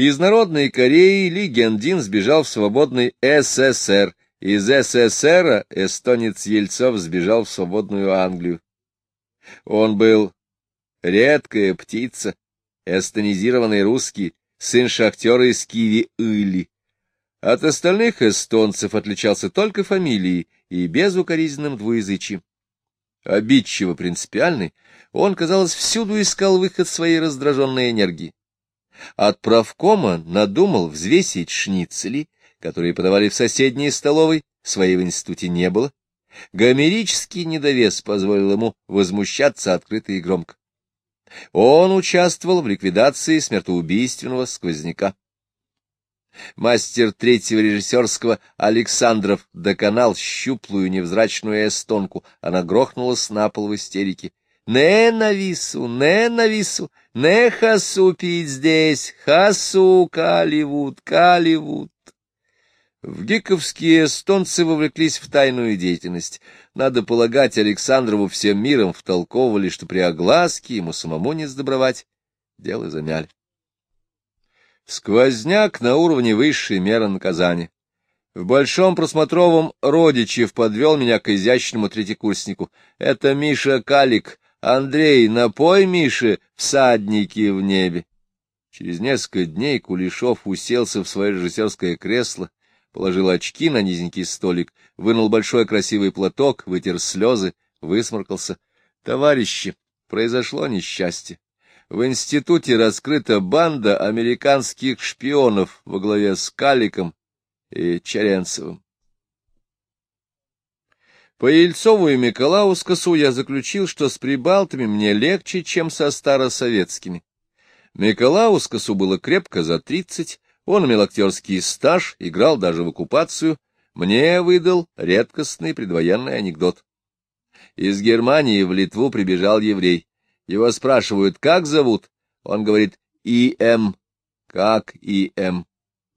Из Народной Кореи Ли Гендин сбежал в свободный СССР, из СССР эстонец Ельцов сбежал в свободную Англию. Он был редкая птица, эстонизированный русский, сын шахтера из Киви Ыли. От остальных эстонцев отличался только фамилией и безукоризненным двуязычием. Обидчиво принципиальный, он, казалось, всюду искал выход своей раздраженной энергии. От правкома надумал взвесить шницели, которые подавали в соседней столовой, своей в институте не было. Гомерический недовес позволил ему возмущаться открыто и громко. Он участвовал в ликвидации смертоубийственного сквозняка. Мастер третьего режиссерского Александров доконал щуплую невзрачную эстонку. Она грохнулась на пол в истерике. «Не навису, не навису, не хасу пить здесь, хасу каливуд, каливуд». В Гиковские эстонцы вовлеклись в тайную деятельность. Надо полагать, Александрову всем миром втолковывали, что при огласке ему самому не сдобровать. Дело замяли. Сквозняк на уровне высшей меры наказания. В Большом Просмотровом Родичев подвел меня к изящному третьекурснику. Это Миша Калик. Андрей, напой Мише всадники в небе. Через несколько дней Кулешов уселся в свое режиссерское кресло, положил очки на низенький столик, вынул большой красивый платок, вытер слезы, высморкался. Товарищи, произошло несчастье. В институте раскрыта банда американских шпионов во главе с Каликом и Черенцевым. По Ельцову и Миколаускасу я заключил, что с прибалтами мне легче, чем со старосоветскими. Миколаускасу было крепко за тридцать, он имел актерский стаж, играл даже в оккупацию. Мне выдал редкостный предвоенный анекдот. Из Германии в Литву прибежал еврей. Его спрашивают, как зовут? Он говорит, И.М. Как И.М.?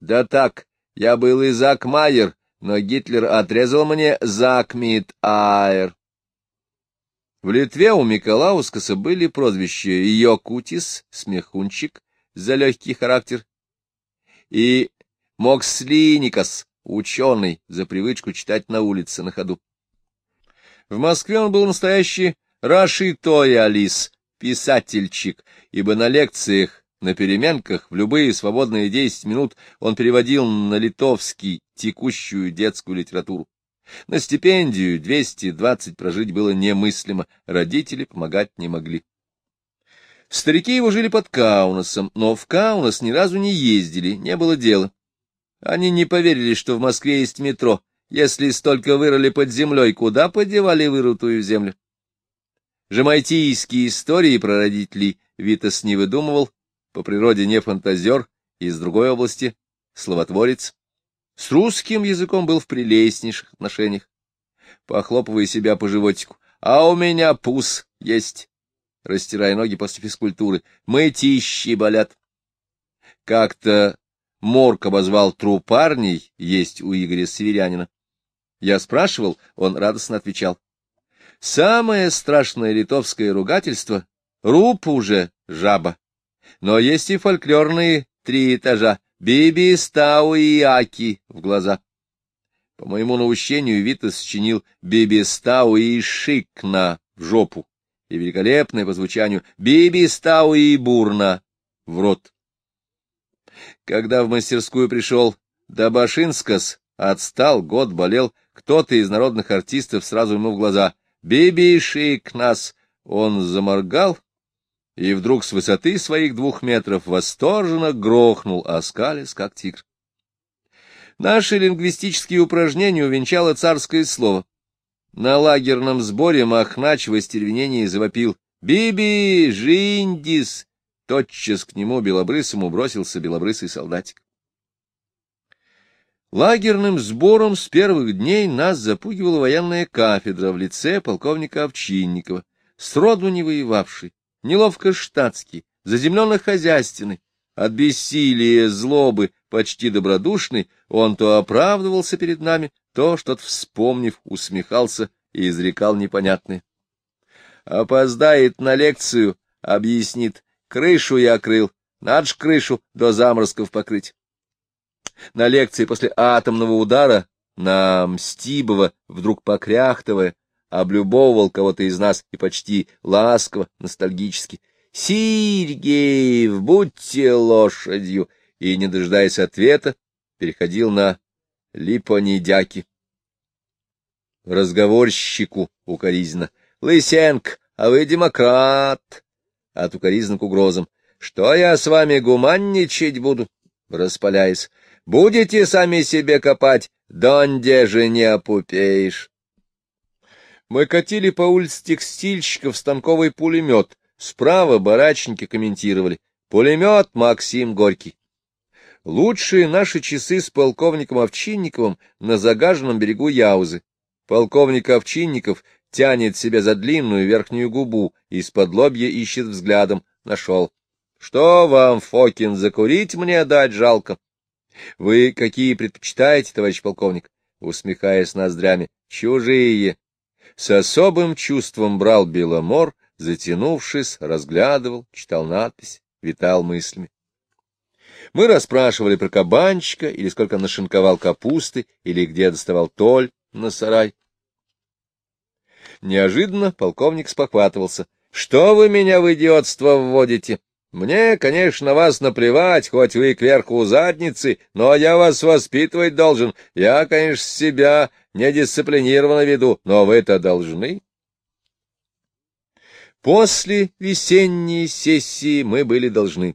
Да так, я был Изак Майер, но Гитлер отрезал мне Закмит Айр. В Литве у Миколаускаса были прозвища Йокутис, смехунчик, за легкий характер, и Мокслиникас, ученый, за привычку читать на улице на ходу. В Москве он был настоящий Рашитой Алис, писательчик, ибо на лекциях, на переменках, в любые свободные десять минут он переводил на литовский текущую детскую литературу. На стипендию 220 прожить было немыслимо, родители помогать не могли. Старики его жили под Каунасом, но в Каунас ни разу не ездили, не было дела. Они не поверили, что в Москве есть метро. Если столько вырыли под землей, куда подевали вырутую землю? Жемайтийские истории про родителей Витас не выдумывал, по природе не фантазер, из другой области — словотворец. С русским языком был в прелестнейших отношениях. Похлопывая себя по животику, а у меня пус есть растирая ноги после физкультуры. Мытищи болят. Как-то Морк обозвал трупарней есть у Игоря Северянина. Я спрашивал, он радостно отвечал. Самое страшное литовское ругательство — руп уже, жаба. Но есть и фольклорные три этажа — биби, стау и аки в глаза. По моему наущению Витас сочинил биби, стау и шикна в жопу и великолепное по звучанию «Биби Стау и Бурна» в рот. Когда в мастерскую пришел Дабашинскас, отстал, год болел, кто-то из народных артистов сразу ему в глаза «Биби Шик нас!» Он заморгал и вдруг с высоты своих двух метров восторженно грохнул, оскались, как тигр. Наши лингвистические упражнения увенчало царское слово. На лагерном сборе Махнач в остервенении завопил «Биби! Жиндис!» Тотчас к нему белобрысому бросился белобрысый солдатик. Лагерным сбором с первых дней нас запугивала военная кафедра в лице полковника Овчинникова, сроду не воевавший, неловко штатский, заземленно-хозяйственный, от бессилия, злобы, почти добродушный, он то оправдывался перед нами, то, что-то вспомнив, усмехался и изрекал непонятное. Опоздает на лекцию, объяснит, крышу я крыл, Надо ж крышу до заморозков покрыть. На лекции после атомного удара на Мстибова, вдруг покряхтывая, облюбовывал кого-то из нас и почти ласково, ностальгически. «Сергеев, будьте лошадью!» И, не дожидаясь ответа, переходил на липонедяки. Разговорщику укоризненно. «Лысенко, а вы демократ!» От укоризна к угрозам. «Что я с вами гуманничать буду?» Распаляясь. «Будете сами себе копать, донде же не опупеешь!» Мы катили по улице текстильщиков станковый пулемет. Справа барачники комментировали. Пулемет Максим Горький. Лучшие наши часы с полковником Овчинниковым на загаженном берегу Яузы. Полковник Овчинников тянет себя за длинную верхнюю губу, из-под лобья ищет взглядом. Нашел. Что вам, Фокин, закурить мне дать жалко? Вы какие предпочитаете, товарищ полковник? Усмехаясь ноздрями. Чужие. С особым чувством брал Беломор, затянувшись, разглядывал, читал надпись, витал мыслями. Мы расспрашивали про кабанчика, или сколько нашинковал капусты, или где доставал толь на сарай. Неожиданно полковник спохватывался. — Что вы меня в идиотство вводите? Мне, конечно, вас наплевать, хоть вы кверху задницы, но я вас воспитывать должен. Я, конечно, себя недисциплинированно веду, но вы-то должны. После весенней сессии мы были должны.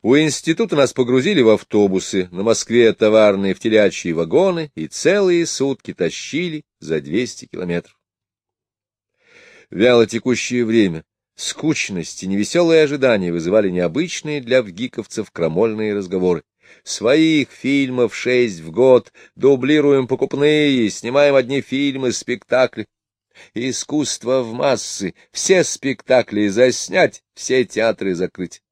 У института нас погрузили в автобусы, на Москве товарные в телячьи вагоны, и целые сутки тащили за 200 километров. Вяло текущее время, скучность и невеселые ожидания вызывали необычные для вгиковцев крамольные разговоры. Своих фильмов шесть в год, дублируем покупные, снимаем одни фильмы, спектакли. Искусство в массы, все спектакли заснять, все театры закрыть.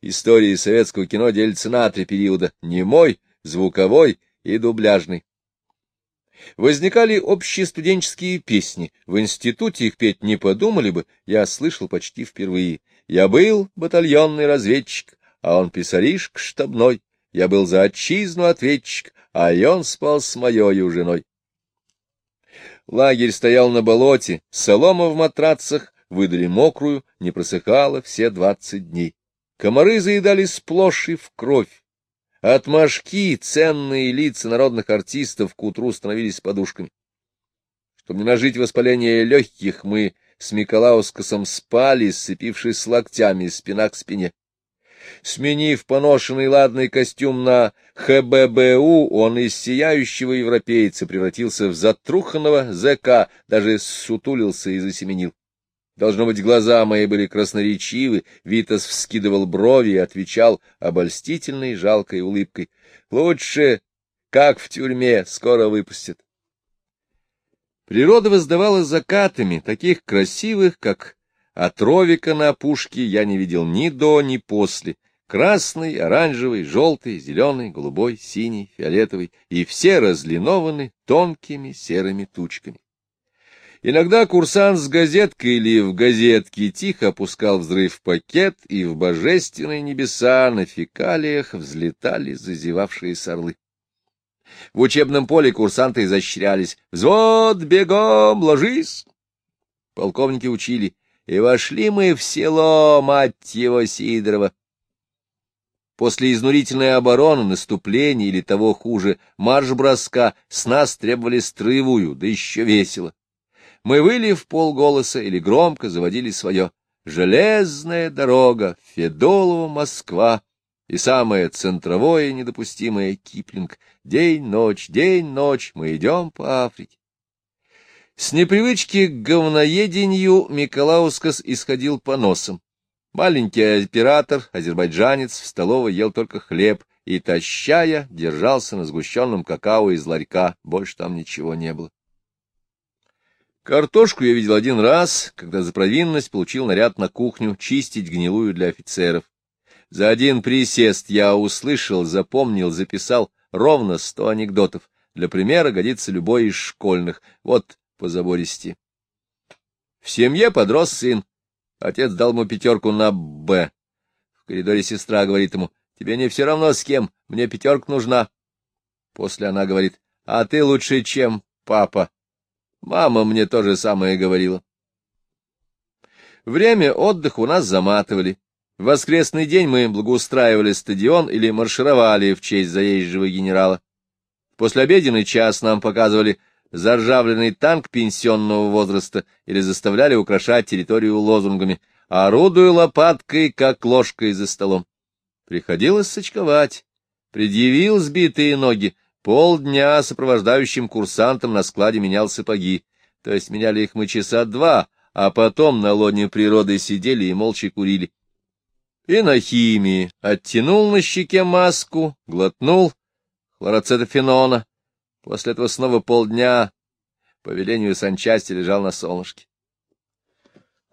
Истории советского кино делятся на три периода — немой, звуковой и дубляжный. Возникали общие студенческие песни. В институте их петь не подумали бы, я слышал почти впервые. Я был батальонный разведчик, а он писаришка штабной. Я был за отчизну ответчик, а он спал с моею женой. Лагерь стоял на болоте, солома в матрацах, выдали мокрую, не просыхала все двадцать дней. Комары заедали сплошь и в кровь. От мошки ценные лица народных артистов к утру становились подушками. Чтобы не нажить воспаление легких, мы с Миколаускасом спали, сцепившись локтями спина к спине. Сменив поношенный ладный костюм на ХББУ, он из сияющего европейца превратился в затруханного ЗК, даже сутулился и засеменил. Должно быть, глаза мои были красноречивы, Витас вскидывал брови и отвечал обольстительной жалкой улыбкой. — Лучше, как в тюрьме, скоро выпустят. Природа воздавала закатами, таких красивых, как от ровика на опушке я не видел ни до, ни после. Красный, оранжевый, желтый, зеленый, голубой, синий, фиолетовый, и все разлинованы тонкими серыми тучками. Иногда курсант с газеткой или в газетке тихо опускал взрыв в пакет, и в божественные небеса на фекалиях взлетали зазевавшие сорлы. В учебном поле курсанты изощрялись. «Взвод, бегом, ложись!» Полковники учили. И вошли мы в село, мать его, Сидорова. После изнурительной обороны, наступления или того хуже, марш-броска, с нас требовали строевую, да еще весело. Мы выли в полголоса или громко заводили свое. Железная дорога, Федолова, Москва. И самое центровое недопустимое Киплинг. День-ночь, день-ночь, мы идем по Африке. С непривычки к говноедению Миколаускас исходил по носам. Маленький оператор, азербайджанец, в столовой ел только хлеб и, тащая, держался на сгущенном какао из ларька, больше там ничего не было. Картошку я видел один раз, когда за провинность получил наряд на кухню чистить гнилую для офицеров. За один присест я услышал, запомнил, записал ровно сто анекдотов. Для примера годится любой из школьных. Вот по забористи. В семье подрос сын. Отец дал ему пятерку на «Б». В коридоре сестра говорит ему, тебе не все равно с кем, мне пятерка нужна. После она говорит, а ты лучше, чем папа. Мама мне то же самое говорила. Время отдыха у нас заматывали. В воскресный день мы благоустраивали стадион или маршировали в честь заезжего генерала. После обеденный час нам показывали заржавленный танк пенсионного возраста или заставляли украшать территорию лозунгами «Орудуй лопаткой, как ложкой за столом». Приходилось сочковать. Предъявил сбитые ноги. Полдня сопровождающим курсантам на складе менял сапоги. То есть меняли их мы часа два, а потом на лоне природы сидели и молча курили. И на химии оттянул на щеке маску, глотнул хлороцетофенона. После этого снова полдня по велению санчасти лежал на солнышке.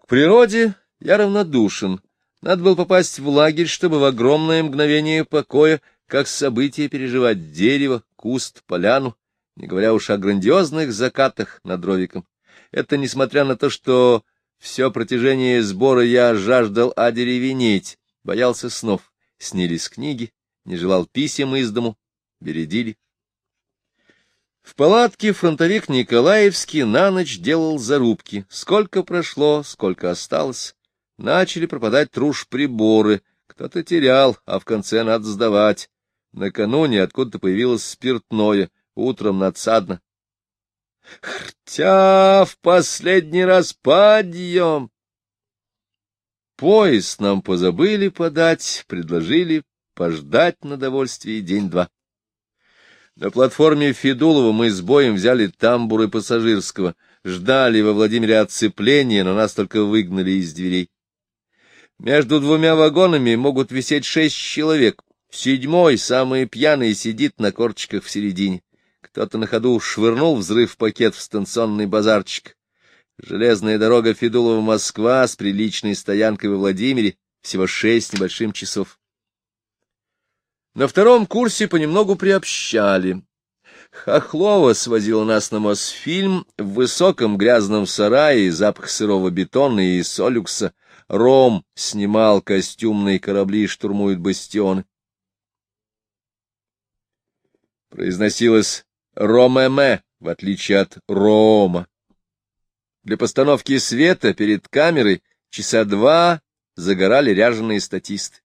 К природе я равнодушен. Надо было попасть в лагерь, чтобы в огромное мгновение покоя, как событие, переживать дерево, куст, поляну, не говоря уж о грандиозных закатах над ровиком. Это несмотря на то, что все протяжение сбора я жаждал одеревенеть, боялся снов, снились книги, не желал писем из дому, бередили. В палатке фронтовик Николаевский на ночь делал зарубки. Сколько прошло, сколько осталось. Начали пропадать труш приборы. Кто-то терял, а в конце надо сдавать. Накануне откуда-то появилось спиртное, утром надсадно. Хртя в последний раз подъем. Поезд нам позабыли подать, предложили пождать на довольствие день-два. На платформе Федулова мы с боем взяли тамбуры пассажирского, ждали во Владимире отцепления, но нас только выгнали из дверей. Между двумя вагонами могут висеть шесть человек. Седьмой, самый пьяный, сидит на корточках в середине. Кто-то на ходу швырнул взрыв-пакет в станционный базарчик. Железная дорога Федулова-Москва с приличной стоянкой во Владимире всего шесть небольшим часов. На втором курсе понемногу приобщали. Хохлова свозила нас на Мосфильм в высоком грязном сарае, запах сырого бетона и солюкса. Ром снимал костюмные корабли штурмуют бастионы. Произносилось Ромеме, в отличие от Рома. Для постановки света перед камерой часа два загорали ряженые статисты.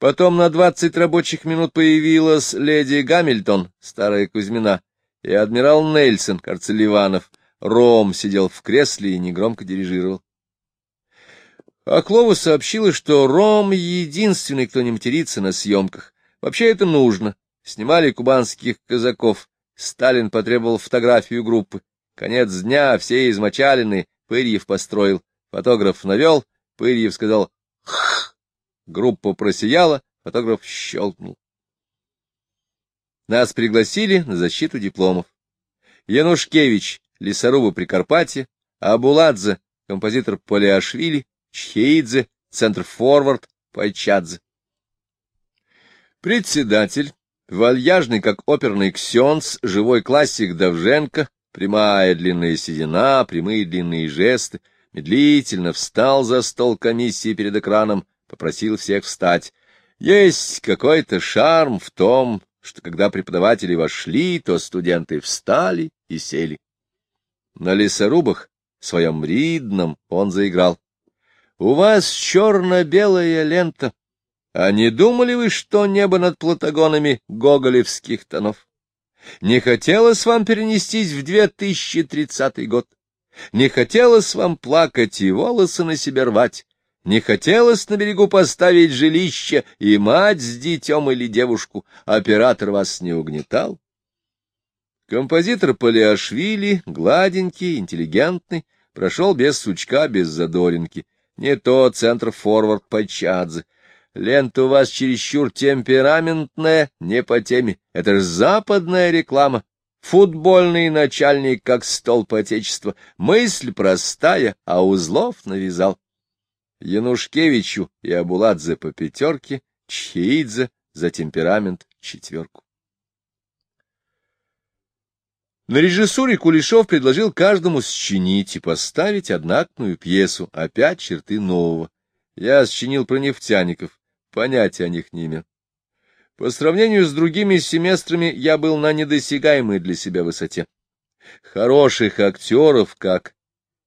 Потом на двадцать рабочих минут появилась леди Гамильтон, старая Кузьмина, и адмирал Нельсон, кажется, Ливанов. Ром сидел в кресле и негромко дирижировал. Оклова сообщила, что Ром единственный, кто не матерится на съемках. Вообще это нужно. Снимали кубанских казаков. Сталин потребовал фотографию группы. Конец дня, все измочалены, Пырьев построил. Фотограф навел, Пырьев сказал «Х». Группа просияла, фотограф щелкнул. Нас пригласили на защиту дипломов. Янушкевич, лесорубы Прикарпатье, Абуладзе, композитор Полиашвили, Чхеидзе, центр-форвард, Пайчадзе. Председатель Вальяжный, как оперный ксенц, живой классик Давженко, прямая длинная седина, прямые длинные жесты, медлительно встал за стол комиссии перед экраном, попросил всех встать. Есть какой-то шарм в том, что когда преподаватели вошли, то студенты встали и сели. На лесорубах, своем ридном, он заиграл. — У вас черно-белая лента, а не думали вы, что небо над платагонами гоголевских тонов? Не хотелось вам перенестись в 2030 год? Не хотелось вам плакать и волосы на себе рвать? Не хотелось на берегу поставить жилище и мать с детем или девушку? Оператор вас не угнетал? Композитор Полиашвили, гладенький, интеллигентный, прошел без сучка, без задоринки. Не то центр-форвард Пачадзе. Лента у вас чересчур темпераментная, не по теме. Это ж западная реклама. Футбольный начальник, как столб отечества. Мысль простая, а узлов навязал. Янушкевичу и Абуладзе по пятерке, Чхеидзе за темперамент четверку. На режиссуре Кулешов предложил каждому счинить и поставить одноактную пьесу, опять черты нового. Я счинил про нефтяников, понятия о них не имел. По сравнению с другими семестрами я был на недосягаемой для себя высоте. Хороших актеров, как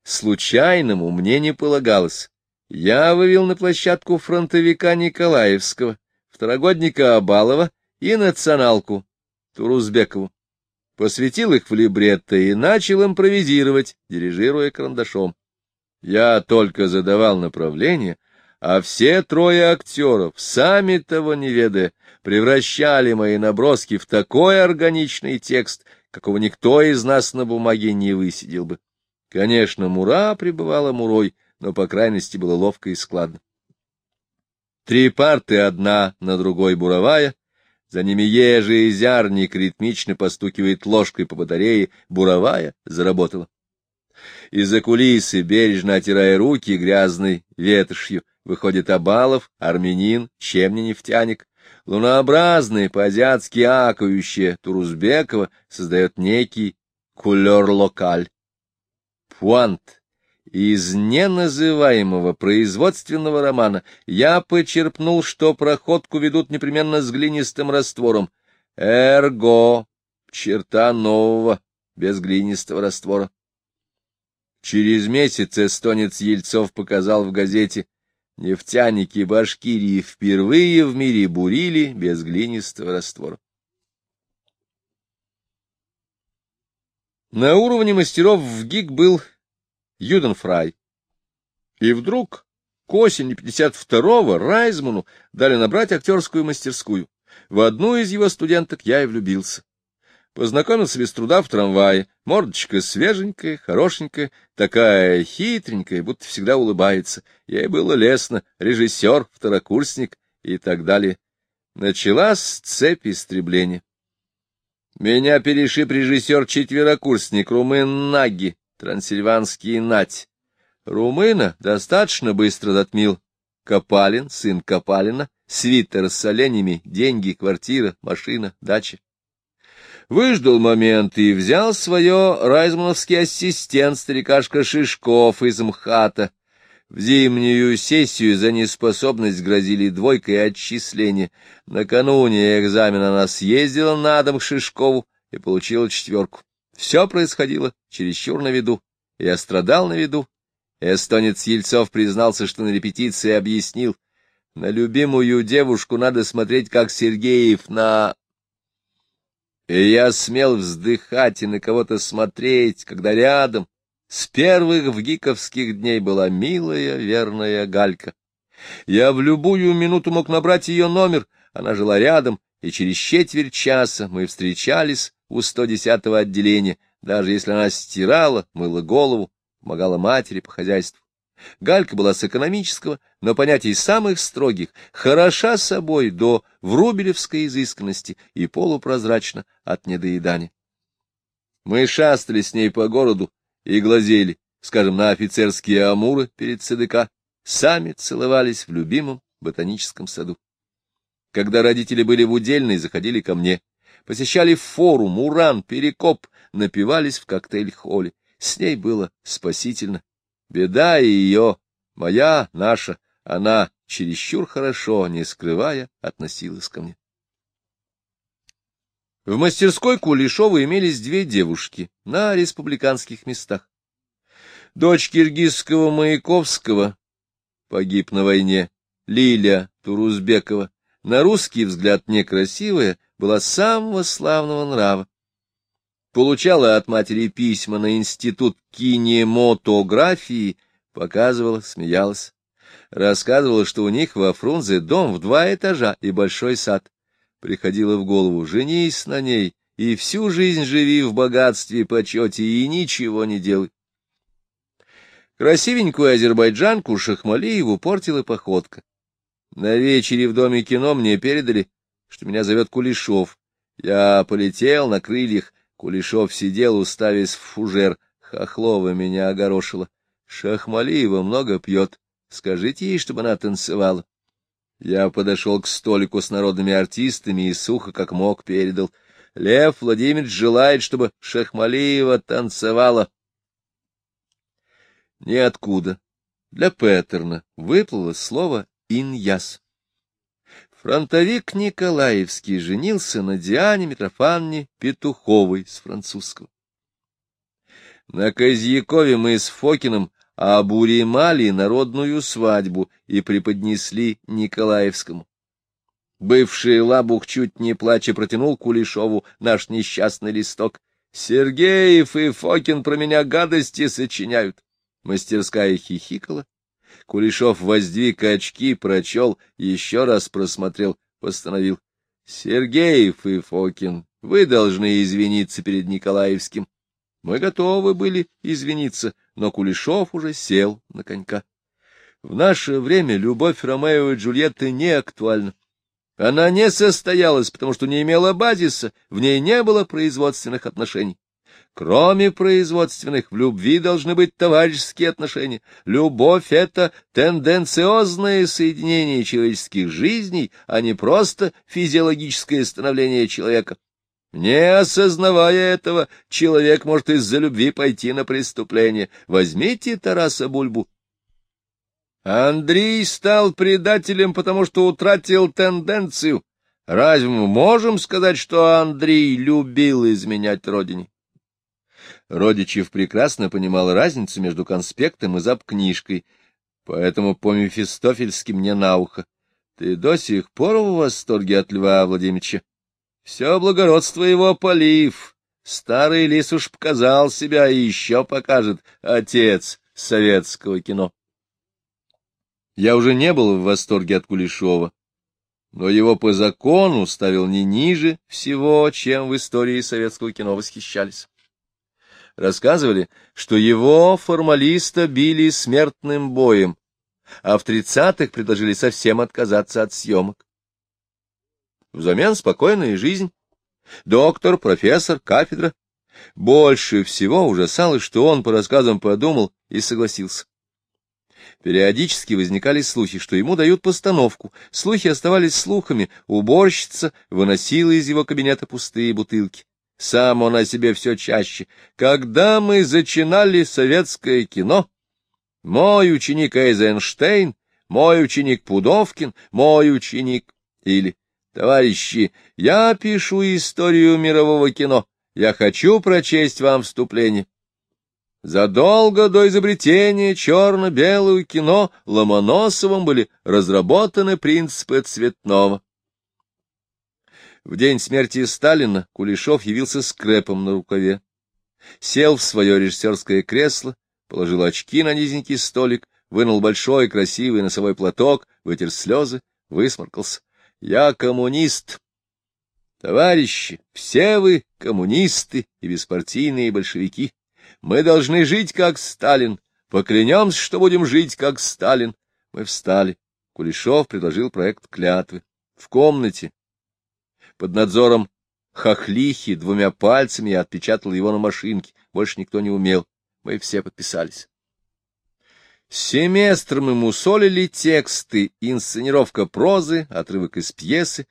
случайному, мне не полагалось. Я вывел на площадку фронтовика Николаевского, второгодника Абалова и националку Турузбекову. Посвятил их в либретто и начал импровизировать, дирижируя карандашом. Я только задавал направление, а все трое актеров, сами того не ведая, превращали мои наброски в такой органичный текст, какого никто из нас на бумаге не высидел бы. Конечно, Мура пребывала Мурой, но, по крайности, было ловко и складно. Три парты, одна на другой буровая, за ними ежи и зярник ритмично постукивает ложкой по батарее, буровая заработала. Из-за кулисы, бережно отирая руки грязной ветошью, выходит Абалов, армянин, чем не нефтяник. Лунообразный, по-азиатски акающее Турузбекова создает некий кулер-локаль. Пуант. Из неназываемого производственного романа я почерпнул, что проходку ведут непременно с глинистым раствором. Эрго — черта нового, без глинистого раствора. Через месяц эстонец Ельцов показал в газете «Нефтяники Башкирии впервые в мире бурили без глинистого раствора». На уровне мастеров в ГИК был Юденфрай. И вдруг к осени 52-го Райзману дали набрать актерскую мастерскую. В одну из его студенток я и влюбился. Познакомился без труда в трамвае. Мордочка свеженькая, хорошенькая, такая хитренькая, будто всегда улыбается. Ей было лестно, режиссер, второкурсник и так далее. Началась цепь истребления. Меня перешиб режиссер-четверокурсник Румын Наги, трансильванский Нать. Румына достаточно быстро затмил Копалин, сын Копалина, свитер с оленями, деньги, квартира, машина, дача выждал момент и взял свое райзмановский ассистент, старикашка Шишков из МХАТа. В зимнюю сессию за неспособность грозили двойкой и отчисление. Накануне экзамена она съездила на дом к Шишкову и получила четверку. Все происходило чересчур на виду. Я страдал на виду. Эстонец Ельцов признался, что на репетиции объяснил. На любимую девушку надо смотреть, как Сергеев на и я смел вздыхать и на кого-то смотреть, когда рядом с первых в гиковских дней была милая, верная Галька. Я в любую минуту мог набрать ее номер, она жила рядом, и через четверть часа мы встречались у 110-го отделения, даже если она стирала, мыла голову, помогала матери по хозяйству. Галька была с экономического, но понятий самых строгих, хороша собой до врубелевской изысканности и полупрозрачна от недоедания. Мы шастали с ней по городу и глазели, скажем, на офицерские амуры перед ЦДК, сами целовались в любимом ботаническом саду. Когда родители были в удельной, заходили ко мне, посещали форум, уран, перекоп, напивались в коктейль-холле. С ней было спасительно Беда ее, моя, наша, она чересчур хорошо, не скрывая, относилась ко мне. В мастерской Кулешова имелись две девушки на республиканских местах. Дочь киргизского Маяковского погиб на войне, Лиля Турузбекова, на русский взгляд некрасивая, была самого славного нрава получала от матери письма на институт кинематографии, показывала, смеялась. Рассказывала, что у них во Фрунзе дом в два этажа и большой сад. Приходила в голову, женись на ней и всю жизнь живи в богатстве и почете, и ничего не делай. Красивенькую азербайджанку Шахмалиеву портила походка. На вечере в Доме кино мне передали, что меня зовет Кулешов. Я полетел на крыльях, Кулешов сидел, уставясь в фужер. Хохлова меня огорошила. Шахмалиева много пьет. Скажите ей, чтобы она танцевала. Я подошел к столику с народными артистами и сухо, как мог, передал. Лев Владимирович желает, чтобы Шахмалиева танцевала. Ниоткуда. Для Петерна выплыло слово «иньяс». Фронтовик Николаевский женился на Диане Митрофанне Петуховой с французского. На Козьякове мы с Фокиным обуремали народную свадьбу и преподнесли Николаевскому. Бывший лабух чуть не плача протянул Кулешову наш несчастный листок. Сергеев и Фокин про меня гадости сочиняют. Мастерская хихикала. Кулешов воздвиг очки, прочел, еще раз просмотрел, постановил. Сергеев и Фокин, вы должны извиниться перед Николаевским. Мы готовы были извиниться, но Кулешов уже сел на конька. В наше время любовь Ромео и Джульетты не актуальна. Она не состоялась, потому что не имела базиса, в ней не было производственных отношений. Кроме производственных, в любви должны быть товарищеские отношения. Любовь — это тенденциозное соединение человеческих жизней, а не просто физиологическое становление человека. Не осознавая этого, человек может из-за любви пойти на преступление. Возьмите Тараса Бульбу. Андрей стал предателем, потому что утратил тенденцию. Разве мы можем сказать, что Андрей любил изменять родине? Родичев прекрасно понимал разницу между конспектом и запкнижкой, поэтому по-мефистофельски мне на ухо. Ты до сих пор в восторге от Льва Владимировича? Все благородство его полив. Старый лис уж показал себя и еще покажет отец советского кино. Я уже не был в восторге от Кулешова, но его по закону ставил не ниже всего, чем в истории советского кино восхищались. Рассказывали, что его формалиста били смертным боем, а в тридцатых предложили совсем отказаться от съемок. Взамен спокойная жизнь. Доктор, профессор, кафедра. Больше всего ужасалось, что он по рассказам подумал и согласился. Периодически возникали слухи, что ему дают постановку. Слухи оставались слухами. Уборщица выносила из его кабинета пустые бутылки. Сам он о себе все чаще. Когда мы зачинали советское кино, мой ученик Эйзенштейн, мой ученик Пудовкин, мой ученик... Или Товарищи, я пишу историю мирового кино. Я хочу прочесть вам вступление. Задолго до изобретения черно-белого кино Ломоносовым были разработаны принципы цветного. В день смерти Сталина Кулешов явился с крэпом на рукаве. Сел в свое режиссерское кресло, положил очки на низенький столик, вынул большой красивый носовой платок, вытер слезы, высморкался. Я коммунист. Товарищи, все вы коммунисты и беспартийные большевики. Мы должны жить, как Сталин. Поклянемся, что будем жить, как Сталин. Мы встали. Кулешов предложил проект клятвы. В комнате, под надзором хохлихи, двумя пальцами я отпечатал его на машинке. Больше никто не умел. Мы все подписались. Семестром ему солили тексты, инсценировка прозы, отрывок из пьесы.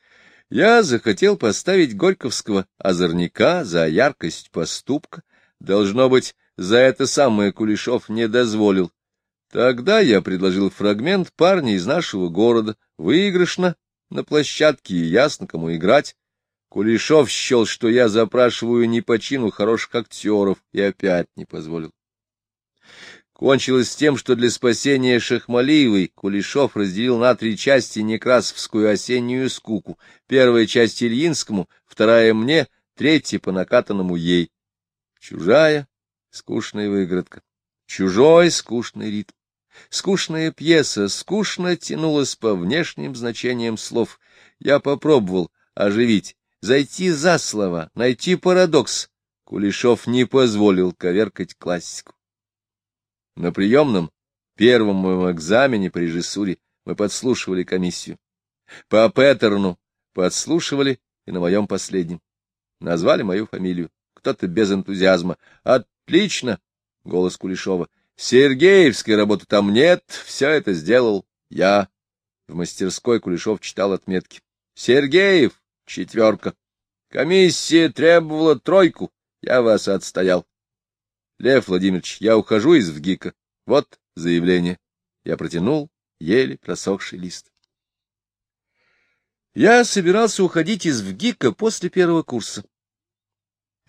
Я захотел поставить Горьковского озорника за яркость поступка. Должно быть, за это самое Кулешов не дозволил. Тогда я предложил фрагмент парня из нашего города, выигрышно, на площадке ясно, кому играть. Кулешов счел, что я запрашиваю не по чину хороших актеров, и опять не позволил кончилось тем, что для спасения Шахмалиевой Кулешов разделил на три части некрасовскую осеннюю скуку. Первая часть Ильинскому, вторая мне, третья по накатанному ей. Чужая, скучная выгородка. Чужой, скучный ритм. Скучная пьеса скучно тянулась по внешним значениям слов. Я попробовал оживить, зайти за слова, найти парадокс. Кулешов не позволил коверкать классику. На приемном первом моем экзамене по режиссуре мы подслушивали комиссию. По Петерну подслушивали и на моем последнем. Назвали мою фамилию. Кто-то без энтузиазма. Отлично! — голос Кулешова. Сергеевской работы там нет, все это сделал я. В мастерской Кулешов читал отметки. Сергеев — четверка. Комиссия требовала тройку, я вас отстоял. Лев Владимирович, я ухожу из ВГИКа. Вот заявление. Я протянул еле просохший лист. Я собирался уходить из ВГИКа после первого курса.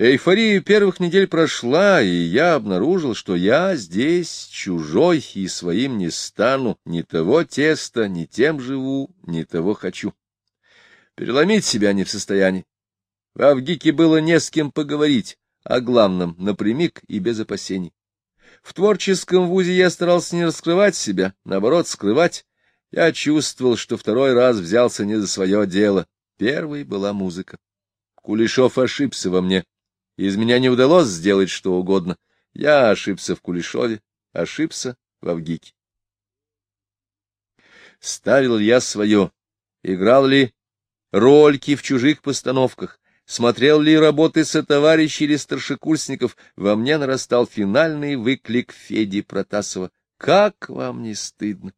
Эйфория первых недель прошла, и я обнаружил, что я здесь чужой и своим не стану, ни того теста, ни тем живу, ни того хочу. Переломить себя не в состоянии. В Авгике было не с кем поговорить, о главном напрямик и без опасений. В творческом вузе я старался не раскрывать себя, наоборот, скрывать. Я чувствовал, что второй раз взялся не за свое дело. Первой была музыка. Кулешов ошибся во мне. Из меня не удалось сделать что угодно. Я ошибся в Кулешове, ошибся в Авгике. Ставил я свое? Играл ли рольки в чужих постановках? Смотрел ли работы сотоварищей или старшекурсников, во мне нарастал финальный выклик Феди Протасова. «Как вам не стыдно?»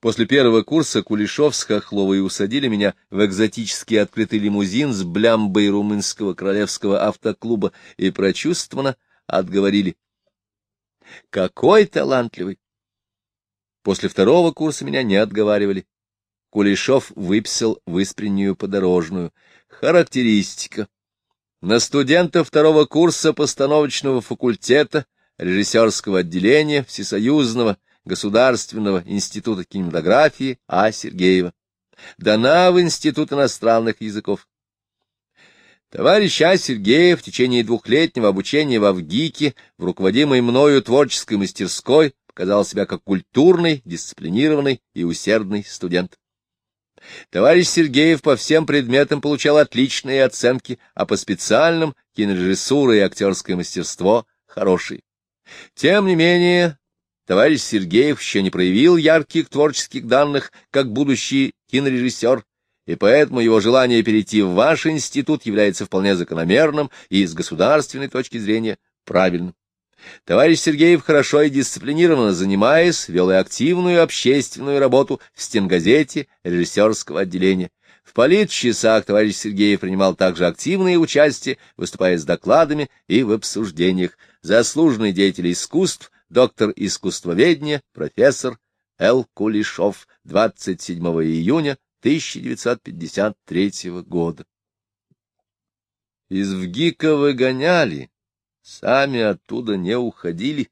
После первого курса Кулешов с Хохловой усадили меня в экзотический открытый лимузин с блямбой румынского королевского автоклуба и прочувствованно отговорили. «Какой талантливый!» После второго курса меня не отговаривали. Кулешов выписал выспреннюю подорожную. Характеристика. На студента второго курса постановочного факультета, режиссерского отделения Всесоюзного Государственного института кинематографии А. Сергеева. Дана в Институт иностранных языков. Товарищ А. Сергеев в течение двухлетнего обучения в Авгике в руководимой мною творческой мастерской показал себя как культурный, дисциплинированный и усердный студент. Товарищ Сергеев по всем предметам получал отличные оценки, а по специальным кинорежиссура и актерское мастерство хорошие. Тем не менее, товарищ Сергеев еще не проявил ярких творческих данных, как будущий кинорежиссер, и поэтому его желание перейти в ваш институт является вполне закономерным и с государственной точки зрения правильным. Товарищ Сергеев, хорошо и дисциплинированно занимаясь, вел и активную общественную работу в стенгазете режиссерского отделения. В политчасах товарищ Сергеев принимал также активное участие, выступая с докладами и в обсуждениях. Заслуженный деятель искусств, доктор искусствоведения, профессор Л. Кулешов, 27 июня 1953 года. Из ВГИКа выгоняли, сами оттуда не уходили.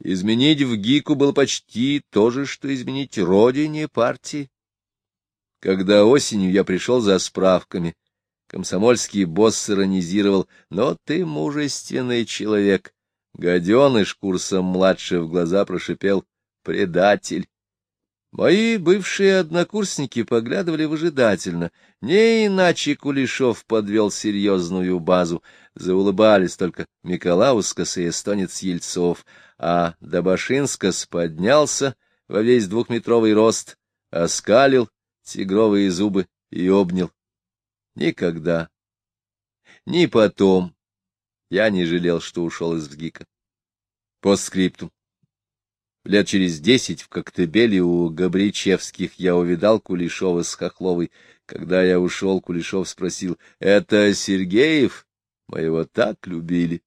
Изменить в ГИКу было почти то же, что изменить родине партии. Когда осенью я пришел за справками, комсомольский босс иронизировал, но ты мужественный человек. Гаденыш курсом младше в глаза прошипел «предатель». Мои бывшие однокурсники поглядывали выжидательно. Не иначе Кулешов подвел серьезную базу. Заулыбались только Миколаускас и эстонец Ельцов, а Добашинскас поднялся во весь двухметровый рост, оскалил тигровые зубы и обнял. Никогда, ни потом я не жалел, что ушел из ВГИКа. По скрипту. Лет через десять в Коктебеле у Габричевских я увидал Кулешова с Хохловой. Когда я ушел, Кулешов спросил, — Это Сергеев? Мы его так любили.